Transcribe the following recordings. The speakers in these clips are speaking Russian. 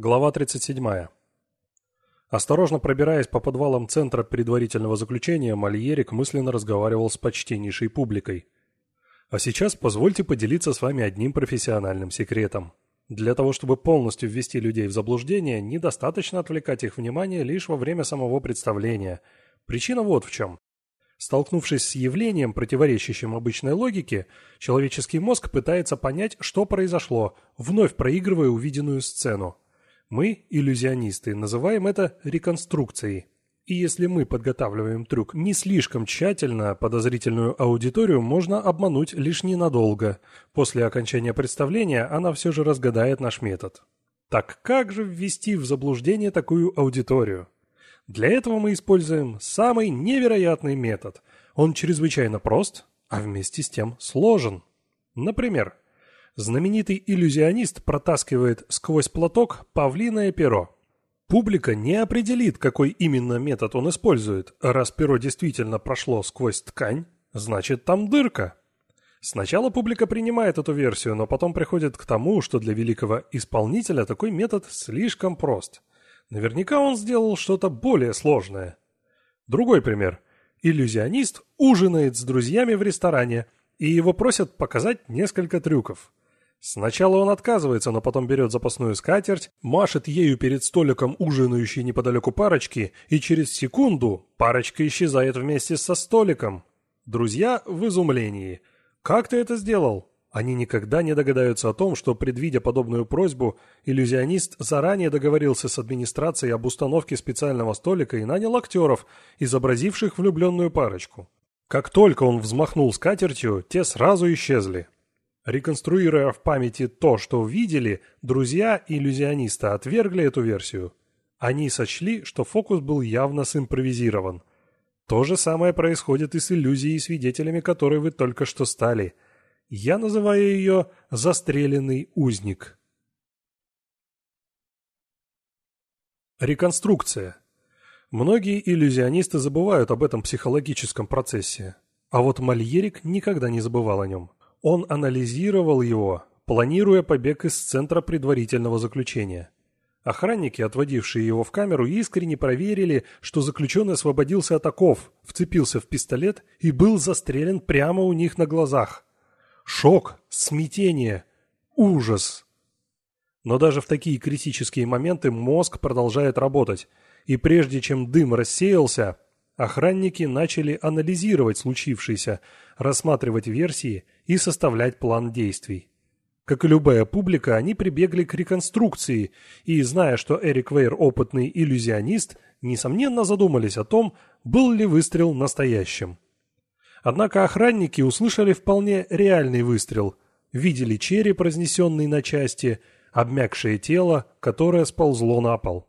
Глава 37. Осторожно пробираясь по подвалам Центра предварительного заключения, Мальерик мысленно разговаривал с почтеннейшей публикой. А сейчас позвольте поделиться с вами одним профессиональным секретом. Для того, чтобы полностью ввести людей в заблуждение, недостаточно отвлекать их внимание лишь во время самого представления. Причина вот в чем. Столкнувшись с явлением, противоречащим обычной логике, человеческий мозг пытается понять, что произошло, вновь проигрывая увиденную сцену. Мы, иллюзионисты, называем это реконструкцией. И если мы подготавливаем трюк не слишком тщательно, подозрительную аудиторию можно обмануть лишь ненадолго. После окончания представления она все же разгадает наш метод. Так как же ввести в заблуждение такую аудиторию? Для этого мы используем самый невероятный метод. Он чрезвычайно прост, а вместе с тем сложен. Например, Знаменитый иллюзионист протаскивает сквозь платок павлиное перо. Публика не определит, какой именно метод он использует. Раз перо действительно прошло сквозь ткань, значит там дырка. Сначала публика принимает эту версию, но потом приходит к тому, что для великого исполнителя такой метод слишком прост. Наверняка он сделал что-то более сложное. Другой пример. Иллюзионист ужинает с друзьями в ресторане, и его просят показать несколько трюков. Сначала он отказывается, но потом берет запасную скатерть, машет ею перед столиком ужинающей неподалеку парочки, и через секунду парочка исчезает вместе со столиком. Друзья в изумлении. «Как ты это сделал?» Они никогда не догадаются о том, что, предвидя подобную просьбу, иллюзионист заранее договорился с администрацией об установке специального столика и нанял актеров, изобразивших влюбленную парочку. Как только он взмахнул скатертью, те сразу исчезли. Реконструируя в памяти то, что видели, друзья иллюзиониста отвергли эту версию. Они сочли, что фокус был явно симпровизирован. То же самое происходит и с иллюзией, свидетелями которой вы только что стали. Я называю ее «застреленный узник». Реконструкция. Многие иллюзионисты забывают об этом психологическом процессе. А вот Мальерик никогда не забывал о нем. Он анализировал его, планируя побег из центра предварительного заключения. Охранники, отводившие его в камеру, искренне проверили, что заключенный освободился от оков, вцепился в пистолет и был застрелен прямо у них на глазах. Шок, смятение, ужас. Но даже в такие критические моменты мозг продолжает работать, и прежде чем дым рассеялся, охранники начали анализировать случившееся, рассматривать версии и составлять план действий. Как и любая публика, они прибегли к реконструкции и, зная, что Эрик Вейр опытный иллюзионист, несомненно задумались о том, был ли выстрел настоящим. Однако охранники услышали вполне реальный выстрел, видели череп, разнесенный на части, обмякшее тело, которое сползло на пол.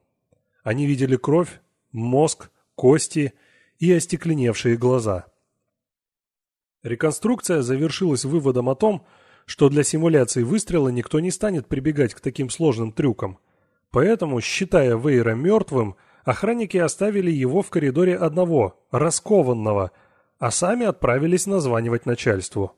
Они видели кровь, мозг, кости и остекленевшие глаза. Реконструкция завершилась выводом о том, что для симуляции выстрела никто не станет прибегать к таким сложным трюкам. Поэтому, считая Вейра мертвым, охранники оставили его в коридоре одного, раскованного, а сами отправились названивать начальству.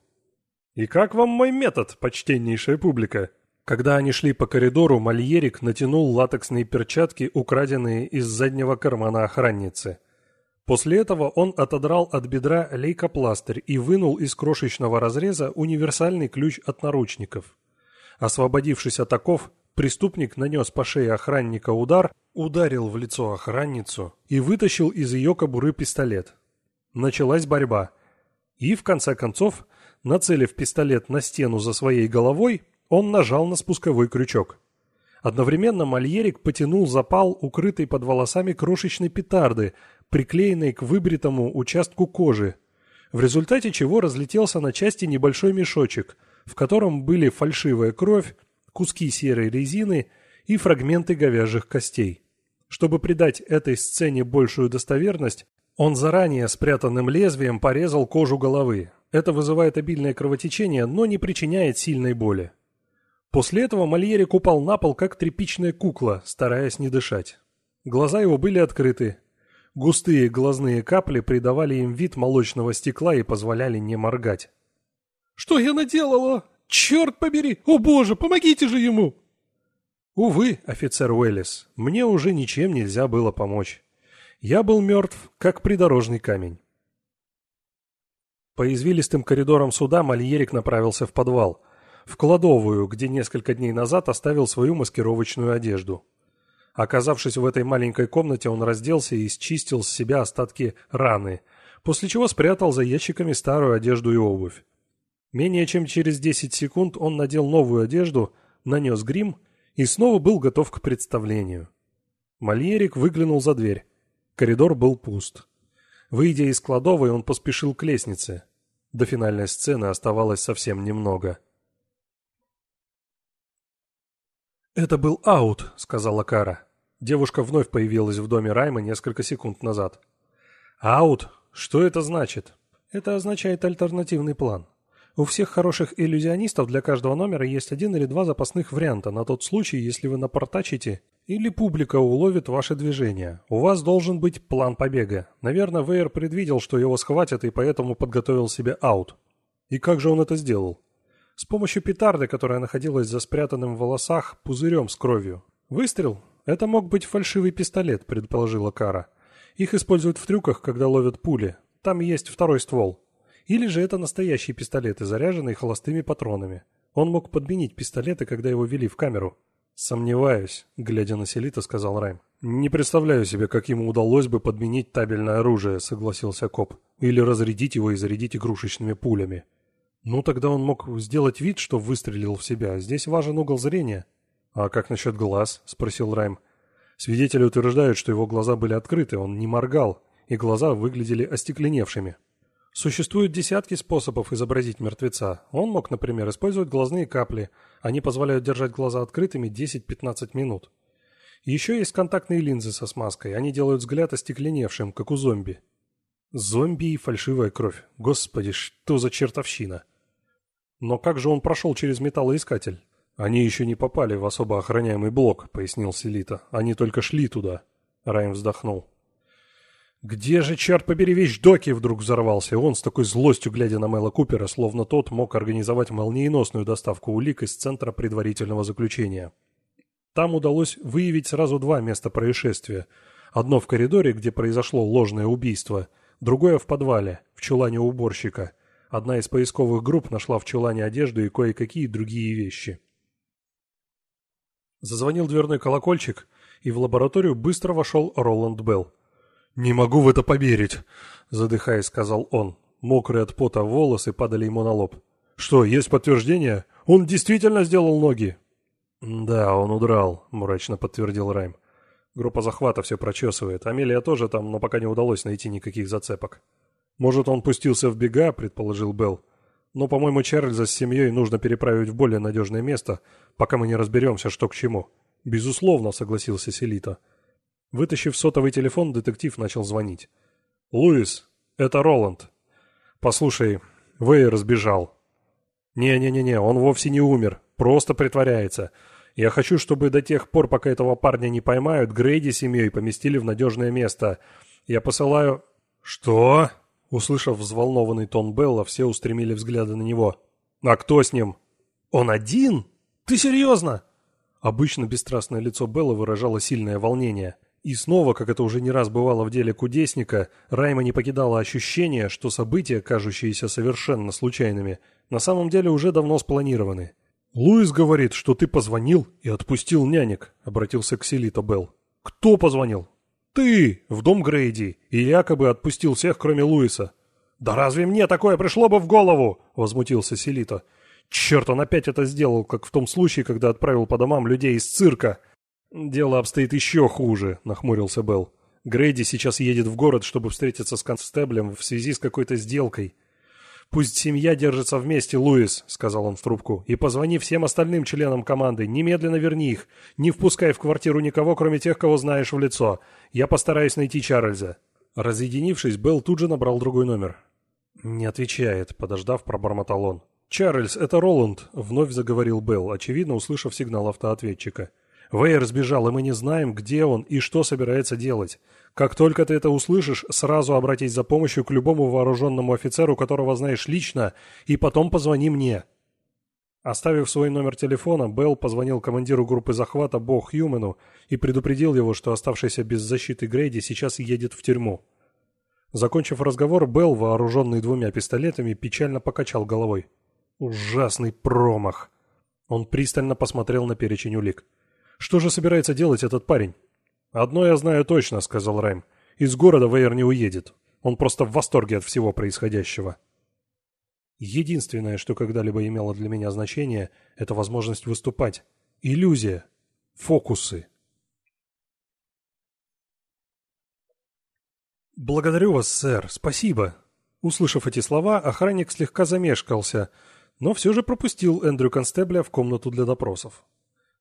«И как вам мой метод, почтеннейшая публика?» Когда они шли по коридору, Мальерик натянул латексные перчатки, украденные из заднего кармана охранницы – После этого он отодрал от бедра лейкопластырь и вынул из крошечного разреза универсальный ключ от наручников. Освободившись от оков, преступник нанес по шее охранника удар, ударил в лицо охранницу и вытащил из ее кобуры пистолет. Началась борьба. И, в конце концов, нацелив пистолет на стену за своей головой, он нажал на спусковой крючок. Одновременно Мальерик потянул запал, укрытый под волосами крошечной петарды, приклеенной к выбритому участку кожи, в результате чего разлетелся на части небольшой мешочек, в котором были фальшивая кровь, куски серой резины и фрагменты говяжьих костей. Чтобы придать этой сцене большую достоверность, он заранее спрятанным лезвием порезал кожу головы. Это вызывает обильное кровотечение, но не причиняет сильной боли. После этого Мольерик упал на пол, как тряпичная кукла, стараясь не дышать. Глаза его были открыты. Густые глазные капли придавали им вид молочного стекла и позволяли не моргать. «Что я наделала? Черт побери! О боже, помогите же ему!» Увы, офицер Уэллис, мне уже ничем нельзя было помочь. Я был мертв, как придорожный камень. По извилистым коридорам суда Мальерик направился в подвал, в кладовую, где несколько дней назад оставил свою маскировочную одежду. Оказавшись в этой маленькой комнате, он разделся и счистил с себя остатки раны, после чего спрятал за ящиками старую одежду и обувь. Менее чем через 10 секунд он надел новую одежду, нанес грим и снова был готов к представлению. Мальерик выглянул за дверь. Коридор был пуст. Выйдя из кладовой, он поспешил к лестнице. До финальной сцены оставалось совсем немного. «Это был аут», — сказала Кара. Девушка вновь появилась в доме Райма несколько секунд назад. «Аут? Что это значит?» «Это означает альтернативный план. У всех хороших иллюзионистов для каждого номера есть один или два запасных варианта на тот случай, если вы напортачите или публика уловит ваше движение. У вас должен быть план побега. Наверное, Вейер предвидел, что его схватят и поэтому подготовил себе аут. И как же он это сделал? С помощью петарды, которая находилась за спрятанным в волосах пузырем с кровью. Выстрел? Это мог быть фальшивый пистолет, предположила Кара. Их используют в трюках, когда ловят пули. Там есть второй ствол. Или же это настоящие пистолеты, заряженные холостыми патронами. Он мог подменить пистолеты, когда его вели в камеру. «Сомневаюсь», — глядя на Селита, сказал Райм. «Не представляю себе, как ему удалось бы подменить табельное оружие», — согласился коп. «Или разрядить его и зарядить игрушечными пулями». «Ну, тогда он мог сделать вид, что выстрелил в себя. Здесь важен угол зрения». «А как насчет глаз?» — спросил Райм. Свидетели утверждают, что его глаза были открыты, он не моргал, и глаза выглядели остекленевшими. Существуют десятки способов изобразить мертвеца. Он мог, например, использовать глазные капли. Они позволяют держать глаза открытыми 10-15 минут. Еще есть контактные линзы со смазкой. Они делают взгляд остекленевшим, как у зомби. Зомби и фальшивая кровь. Господи, что за чертовщина. Но как же он прошел через металлоискатель? Они еще не попали в особо охраняемый блок, пояснил Селита. Они только шли туда. Райм вздохнул. «Где же, черт побери, вещдоки?» вдруг взорвался он с такой злостью, глядя на Мэла Купера, словно тот мог организовать молниеносную доставку улик из центра предварительного заключения. Там удалось выявить сразу два места происшествия. Одно в коридоре, где произошло ложное убийство, другое в подвале, в чулане уборщика. Одна из поисковых групп нашла в чулане одежду и кое-какие другие вещи. Зазвонил дверной колокольчик, и в лабораторию быстро вошел Роланд Белл. «Не могу в это поверить», — задыхаясь, сказал он. Мокрые от пота волосы падали ему на лоб. «Что, есть подтверждение? Он действительно сделал ноги?» «Да, он удрал», — мрачно подтвердил Райм. «Группа захвата все прочесывает. Амелия тоже там, но пока не удалось найти никаких зацепок». «Может, он пустился в бега?» — предположил Белл. «Но, по-моему, Чарльза с семьей нужно переправить в более надежное место, пока мы не разберемся, что к чему». «Безусловно», — согласился Селита. Вытащив сотовый телефон, детектив начал звонить. «Луис, это Роланд. Послушай, Вейер сбежал». «Не-не-не-не, он вовсе не умер, просто притворяется. Я хочу, чтобы до тех пор, пока этого парня не поймают, Грейди семьей поместили в надежное место. Я посылаю...» «Что?» Услышав взволнованный тон Белла, все устремили взгляды на него. «А кто с ним?» «Он один? Ты серьезно?» Обычно бесстрастное лицо Белла выражало сильное волнение. И снова, как это уже не раз бывало в деле кудесника, Райма не покидало ощущение, что события, кажущиеся совершенно случайными, на самом деле уже давно спланированы. «Луис говорит, что ты позвонил и отпустил нянек», — обратился к Селито Белл. «Кто позвонил?» «Ты! В дом Грейди! И якобы отпустил всех, кроме Луиса!» «Да разве мне такое пришло бы в голову?» — возмутился Селито. «Черт, он опять это сделал, как в том случае, когда отправил по домам людей из цирка!» «Дело обстоит еще хуже», — нахмурился Белл. «Грейди сейчас едет в город, чтобы встретиться с констеблем в связи с какой-то сделкой». «Пусть семья держится вместе, Луис», — сказал он в трубку, — «и позвони всем остальным членам команды, немедленно верни их, не впускай в квартиру никого, кроме тех, кого знаешь в лицо. Я постараюсь найти Чарльза». Разъединившись, Белл тут же набрал другой номер. «Не отвечает», — подождав, пробормотал он. «Чарльз, это Роланд», — вновь заговорил Белл, очевидно, услышав сигнал автоответчика. Вейер сбежал, и мы не знаем, где он и что собирается делать. Как только ты это услышишь, сразу обратись за помощью к любому вооруженному офицеру, которого знаешь лично, и потом позвони мне». Оставив свой номер телефона, Белл позвонил командиру группы захвата Бо Хьюмену и предупредил его, что оставшийся без защиты Грейди сейчас едет в тюрьму. Закончив разговор, Белл, вооруженный двумя пистолетами, печально покачал головой. Ужасный промах. Он пристально посмотрел на перечень улик. Что же собирается делать этот парень? «Одно я знаю точно», — сказал Райм. «Из города Вейер не уедет. Он просто в восторге от всего происходящего». Единственное, что когда-либо имело для меня значение, это возможность выступать. Иллюзия. Фокусы. «Благодарю вас, сэр. Спасибо». Услышав эти слова, охранник слегка замешкался, но все же пропустил Эндрю Констебля в комнату для допросов.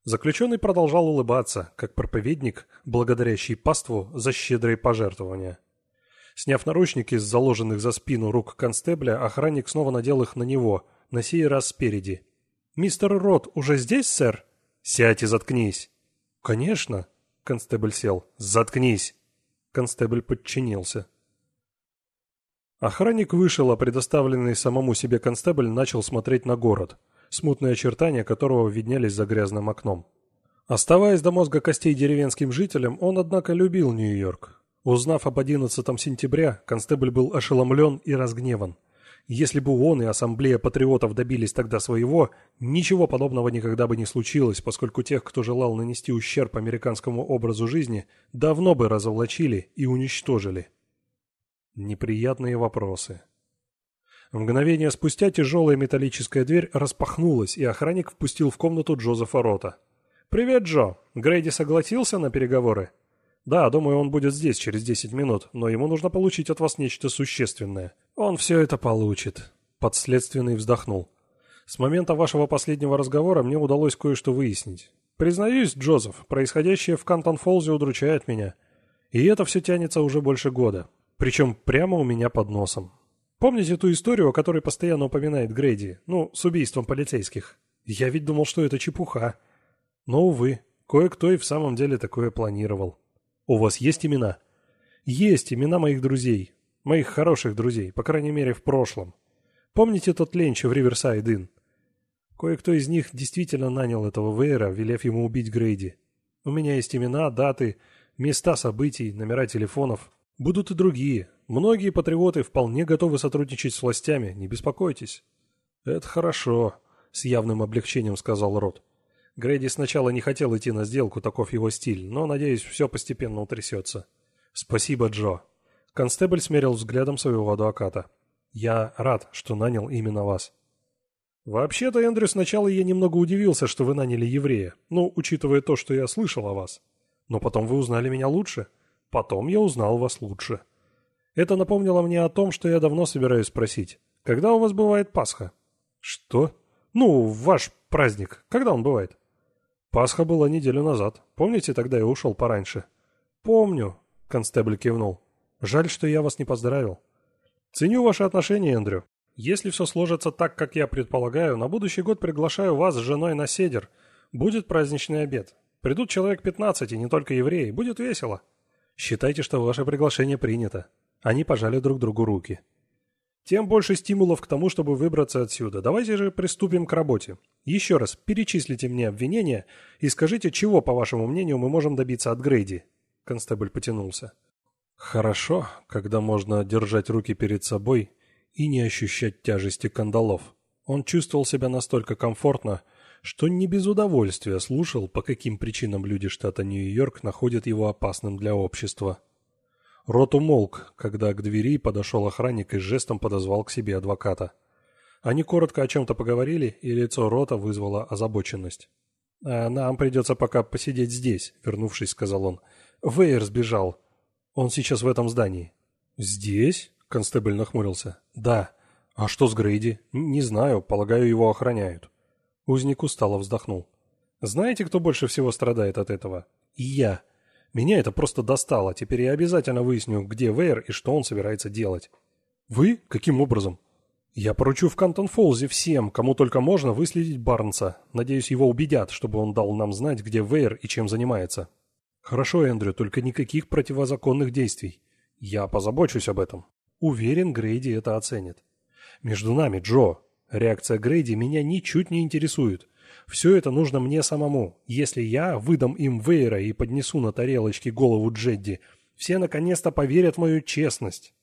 Заключенный продолжал улыбаться, как проповедник, благодарящий паству за щедрые пожертвования. Сняв наручники с заложенных за спину рук констебля, охранник снова надел их на него, на сей раз спереди. «Мистер Рот уже здесь, сэр?» «Сядь и заткнись!» «Конечно!» — констебль сел. «Заткнись!» Констебль подчинился. Охранник вышел, а предоставленный самому себе констебль начал смотреть на город, смутные очертания которого виднелись за грязным окном. Оставаясь до мозга костей деревенским жителем, он, однако, любил Нью-Йорк. Узнав об 11 сентября, констебль был ошеломлен и разгневан. Если бы он и Ассамблея патриотов добились тогда своего, ничего подобного никогда бы не случилось, поскольку тех, кто желал нанести ущерб американскому образу жизни, давно бы разоблачили и уничтожили. Неприятные вопросы. Мгновение спустя тяжелая металлическая дверь распахнулась, и охранник впустил в комнату Джозефа Рота. «Привет, Джо. Грейди согласился на переговоры?» Да, думаю, он будет здесь через 10 минут, но ему нужно получить от вас нечто существенное. Он все это получит. Подследственный вздохнул. С момента вашего последнего разговора мне удалось кое-что выяснить. Признаюсь, Джозеф, происходящее в Кантон-Фолзе удручает меня. И это все тянется уже больше года. Причем прямо у меня под носом. Помните ту историю, о которой постоянно упоминает Грейди? Ну, с убийством полицейских. Я ведь думал, что это чепуха. Но, увы, кое-кто и в самом деле такое планировал. У вас есть имена? Есть имена моих друзей. Моих хороших друзей, по крайней мере, в прошлом. Помните тот ленч в Риверсайд-Инн? Кое-кто из них действительно нанял этого Вейра, велев ему убить Грейди. У меня есть имена, даты, места событий, номера телефонов. Будут и другие. Многие патриоты вполне готовы сотрудничать с властями, не беспокойтесь. Это хорошо, с явным облегчением сказал Рот. Грейди сначала не хотел идти на сделку, таков его стиль, но, надеюсь, все постепенно утрясется. Спасибо, Джо. Констебль смерил взглядом своего адвоката. Я рад, что нанял именно вас. Вообще-то, Эндрю, сначала я немного удивился, что вы наняли еврея, ну, учитывая то, что я слышал о вас. Но потом вы узнали меня лучше. Потом я узнал вас лучше. Это напомнило мне о том, что я давно собираюсь спросить. Когда у вас бывает Пасха? Что? Ну, ваш праздник. Когда он бывает? Пасха была неделю назад. Помните, тогда я ушел пораньше? Помню, констебль кивнул. Жаль, что я вас не поздравил. Ценю ваши отношения, Эндрю. Если все сложится так, как я предполагаю, на будущий год приглашаю вас с женой на седер. Будет праздничный обед. Придут человек 15, и не только евреи. Будет весело. Считайте, что ваше приглашение принято. Они пожали друг другу руки. Тем больше стимулов к тому, чтобы выбраться отсюда. Давайте же приступим к работе. Еще раз, перечислите мне обвинения и скажите, чего, по вашему мнению, мы можем добиться от Грейди. Констебль потянулся. Хорошо, когда можно держать руки перед собой и не ощущать тяжести кандалов. Он чувствовал себя настолько комфортно, что не без удовольствия слушал, по каким причинам люди штата Нью-Йорк находят его опасным для общества. Рот умолк, когда к двери подошел охранник и жестом подозвал к себе адвоката. Они коротко о чем-то поговорили, и лицо Рота вызвало озабоченность. «А нам придется пока посидеть здесь», — вернувшись, сказал он. «Вейер сбежал. Он сейчас в этом здании». «Здесь?» — констебль нахмурился. «Да. А что с Грейди?» «Не знаю. Полагаю, его охраняют». Узник устало вздохнул. «Знаете, кто больше всего страдает от этого?» «Я», меня это просто достало. Теперь я обязательно выясню, где Вейер и что он собирается делать. Вы? Каким образом? Я поручу в Кантон-Фолзе всем, кому только можно, выследить Барнса. Надеюсь, его убедят, чтобы он дал нам знать, где Вейер и чем занимается. Хорошо, Эндрю, только никаких противозаконных действий. Я позабочусь об этом. Уверен, Грейди это оценит. Между нами, Джо. Реакция Грейди меня ничуть не интересует. Все это нужно мне самому. Если я выдам им Вейра и поднесу на тарелочке голову Джедди, все наконец-то поверят в мою честность.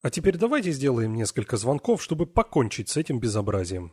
А теперь давайте сделаем несколько звонков, чтобы покончить с этим безобразием.